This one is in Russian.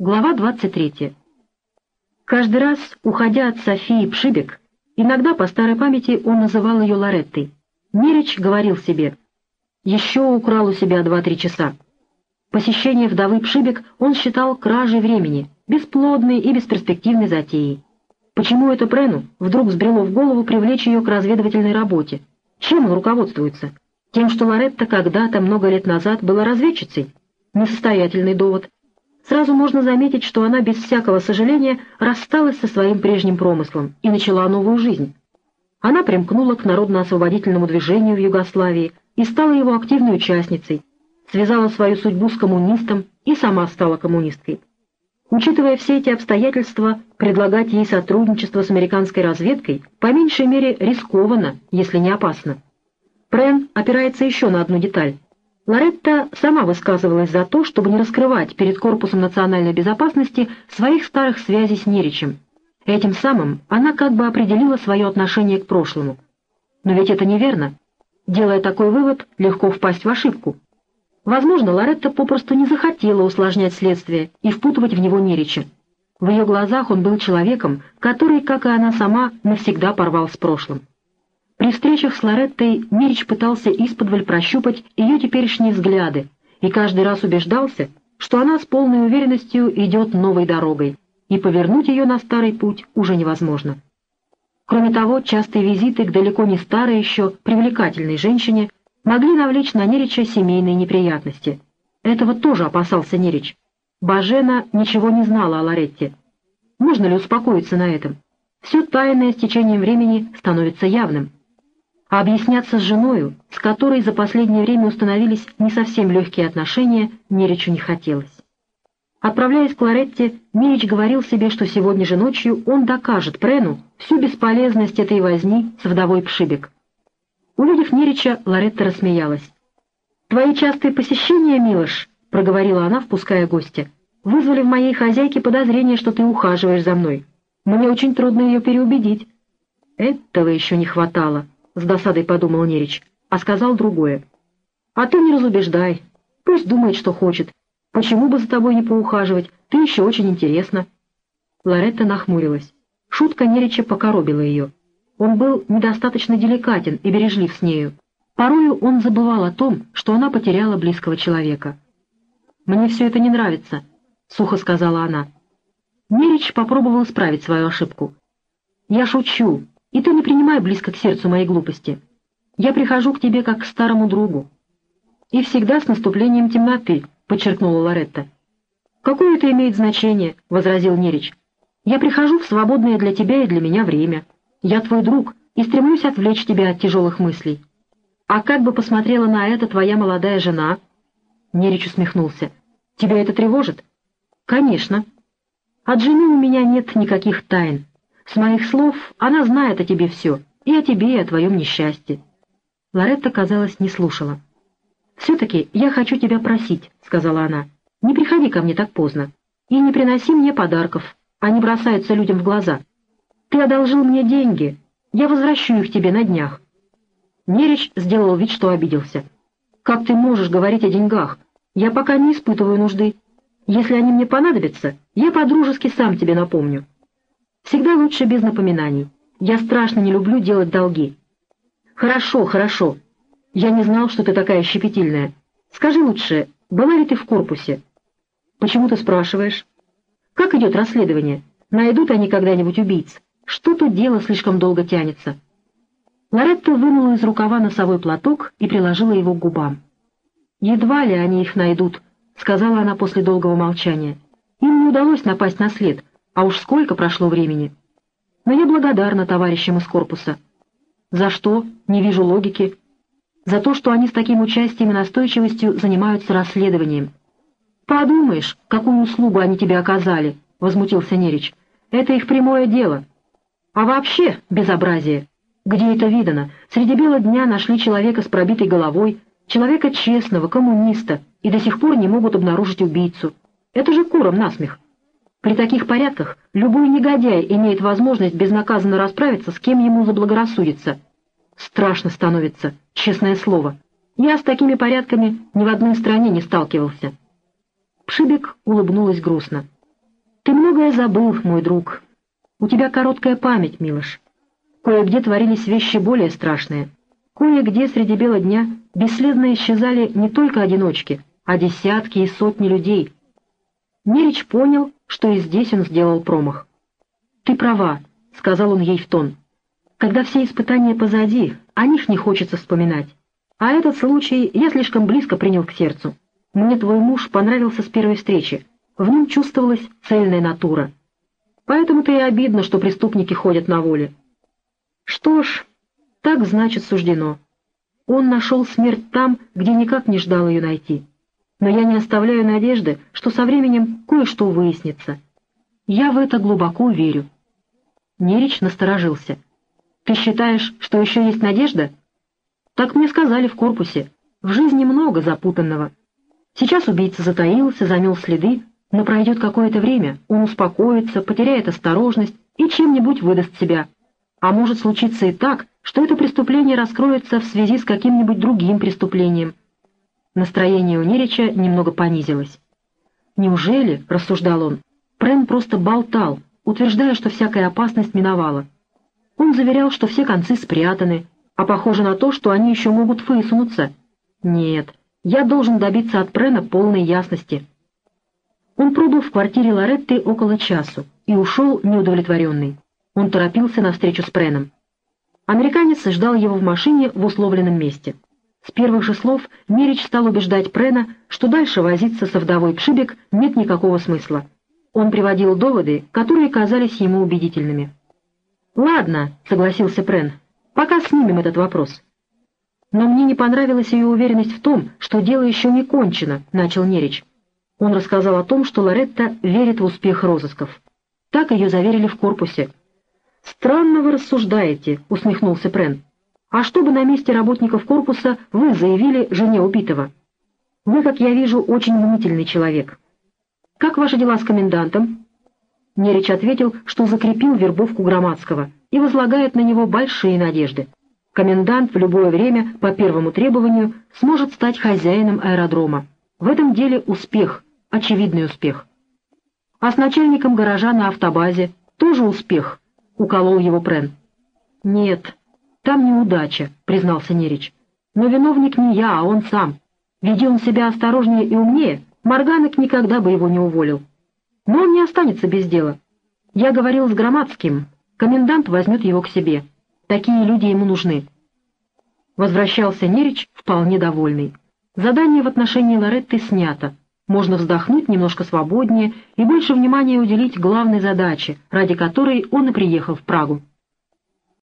Глава 23. Каждый раз, уходя от Софии Пшибек, иногда по старой памяти он называл ее Лореттой. Нерич говорил себе, «Еще украл у себя два-три часа». Посещение вдовы Пшибек он считал кражей времени, бесплодной и бесперспективной затеей. Почему это Прену вдруг взбрело в голову привлечь ее к разведывательной работе? Чем он руководствуется? Тем, что Лоретта когда-то, много лет назад, была разведчицей? Несостоятельный довод. Сразу можно заметить, что она без всякого сожаления рассталась со своим прежним промыслом и начала новую жизнь. Она примкнула к народно-освободительному движению в Югославии и стала его активной участницей, связала свою судьбу с коммунистом и сама стала коммунисткой. Учитывая все эти обстоятельства, предлагать ей сотрудничество с американской разведкой по меньшей мере рискованно, если не опасно. Прен опирается еще на одну деталь. Лоретта сама высказывалась за то, чтобы не раскрывать перед Корпусом национальной безопасности своих старых связей с Неричем. Этим самым она как бы определила свое отношение к прошлому. Но ведь это неверно. Делая такой вывод, легко впасть в ошибку. Возможно, Лоретта попросту не захотела усложнять следствие и впутывать в него Нерича. В ее глазах он был человеком, который, как и она сама, навсегда порвал с прошлым. При встречах с Лореттой Мирич пытался исподволь прощупать ее теперешние взгляды и каждый раз убеждался, что она с полной уверенностью идет новой дорогой, и повернуть ее на старый путь уже невозможно. Кроме того, частые визиты к далеко не старой еще привлекательной женщине могли навлечь на Нерича семейные неприятности. Этого тоже опасался Нерич. Бажена ничего не знала о Лоретте. Можно ли успокоиться на этом? Все тайное с течением времени становится явным. А объясняться с женою, с которой за последнее время установились не совсем легкие отношения, Неричу не хотелось. Отправляясь к Лоретте, Мирич говорил себе, что сегодня же ночью он докажет Прену всю бесполезность этой возни с вдовой Пшибек. Увидев Нерича, Лоретта рассмеялась. «Твои частые посещения, Милош», — проговорила она, впуская гостя, — «вызвали в моей хозяйке подозрение, что ты ухаживаешь за мной. Мне очень трудно ее переубедить». «Этого еще не хватало», с досадой подумал Нерич, а сказал другое. «А ты не разубеждай. Пусть думает, что хочет. Почему бы за тобой не поухаживать? Ты еще очень интересна». Лоретта нахмурилась. Шутка Нерича покоробила ее. Он был недостаточно деликатен и бережлив с нею. Порою он забывал о том, что она потеряла близкого человека. «Мне все это не нравится», — сухо сказала она. Нерич попробовал исправить свою ошибку. «Я шучу. И ты не принимай близко к сердцу моей глупости. Я прихожу к тебе как к старому другу. И всегда с наступлением темноты, — подчеркнула Лоретта. «Какое это имеет значение?» — возразил Нерич. «Я прихожу в свободное для тебя и для меня время. Я твой друг и стремлюсь отвлечь тебя от тяжелых мыслей. А как бы посмотрела на это твоя молодая жена?» Нерич усмехнулся. «Тебя это тревожит?» «Конечно. От жены у меня нет никаких тайн. С моих слов она знает о тебе все, и о тебе, и о твоем несчастье». Лоретта, казалось, не слушала. «Все-таки я хочу тебя просить», — сказала она. «Не приходи ко мне так поздно. И не приноси мне подарков. Они бросаются людям в глаза. Ты одолжил мне деньги. Я возвращу их тебе на днях». Нерич сделал вид, что обиделся. «Как ты можешь говорить о деньгах? Я пока не испытываю нужды. Если они мне понадобятся, я по-дружески сам тебе напомню». Всегда лучше без напоминаний. Я страшно не люблю делать долги. Хорошо, хорошо. Я не знал, что ты такая щепетильная. Скажи лучше, была ли ты в корпусе? Почему ты спрашиваешь? Как идет расследование? Найдут они когда-нибудь убийц? Что тут дело слишком долго тянется? Лоретта вынула из рукава носовой платок и приложила его к губам. «Едва ли они их найдут», — сказала она после долгого молчания. «Им не удалось напасть на след, а уж сколько прошло времени. Но я благодарна товарищам из корпуса. За что? Не вижу логики. За то, что они с таким участием и настойчивостью занимаются расследованием. «Подумаешь, какую услугу они тебе оказали», — возмутился Нерич. «Это их прямое дело. А вообще безобразие. Где это видано? Среди бела дня нашли человека с пробитой головой, человека честного, коммуниста, и до сих пор не могут обнаружить убийцу. Это же куром насмех. При таких порядках любой негодяй имеет возможность безнаказанно расправиться с кем ему заблагорассудится. Страшно становится, честное слово. Я с такими порядками ни в одной стране не сталкивался. Пшибек улыбнулась грустно. Ты многое забыл, мой друг. У тебя короткая память, Милош. Кое-где творились вещи более страшные. Кое-где среди бела дня бесследно исчезали не только одиночки, а десятки и сотни людей. Нерич понял, что и здесь он сделал промах. «Ты права», — сказал он ей в тон. «Когда все испытания позади, о них не хочется вспоминать. А этот случай я слишком близко принял к сердцу. Мне твой муж понравился с первой встречи. В нем чувствовалась цельная натура. Поэтому-то и обидно, что преступники ходят на воле. Что ж, так значит суждено. Он нашел смерть там, где никак не ждал ее найти. Но я не оставляю надежды, что со временем кое-что выяснится. Я в это глубоко верю. Нерич насторожился. «Ты считаешь, что еще есть надежда?» «Так мне сказали в корпусе. В жизни много запутанного. Сейчас убийца затаился, замел следы, но пройдет какое-то время, он успокоится, потеряет осторожность и чем-нибудь выдаст себя. А может случиться и так, что это преступление раскроется в связи с каким-нибудь другим преступлением. Настроение у Нерича немного понизилось. «Неужели, — рассуждал он, — Прен просто болтал, утверждая, что всякая опасность миновала. Он заверял, что все концы спрятаны, а похоже на то, что они еще могут высунуться. Нет, я должен добиться от Прена полной ясности. Он пробыл в квартире Лоретты около часу и ушел неудовлетворенный. Он торопился на встречу с Преном. Американец ждал его в машине в условленном месте. С первых же слов Мерич стал убеждать Прена, что дальше возиться со вдовой Пшибек нет никакого смысла. Он приводил доводы, которые казались ему убедительными. «Ладно», — согласился Прен, — «пока снимем этот вопрос». «Но мне не понравилась ее уверенность в том, что дело еще не кончено», — начал Нерич. Он рассказал о том, что Лоретта верит в успех розысков. Так ее заверили в корпусе. «Странно вы рассуждаете», — усмехнулся Прен. «А что бы на месте работников корпуса вы заявили жене убитого? Вы, как я вижу, очень мнительный человек». «Как ваши дела с комендантом?» Нерич ответил, что закрепил вербовку Громадского и возлагает на него большие надежды. Комендант в любое время по первому требованию сможет стать хозяином аэродрома. В этом деле успех, очевидный успех. А с начальником гаража на автобазе тоже успех, уколол его Прен. Нет, там неудача, признался Нерич. Но виновник не я, а он сам. Веди он себя осторожнее и умнее, Морганок никогда бы его не уволил. Но он не останется без дела. Я говорил с Громадским, комендант возьмет его к себе. Такие люди ему нужны. Возвращался Нерич вполне довольный. Задание в отношении Лоретты снято. Можно вздохнуть немножко свободнее и больше внимания уделить главной задаче, ради которой он и приехал в Прагу.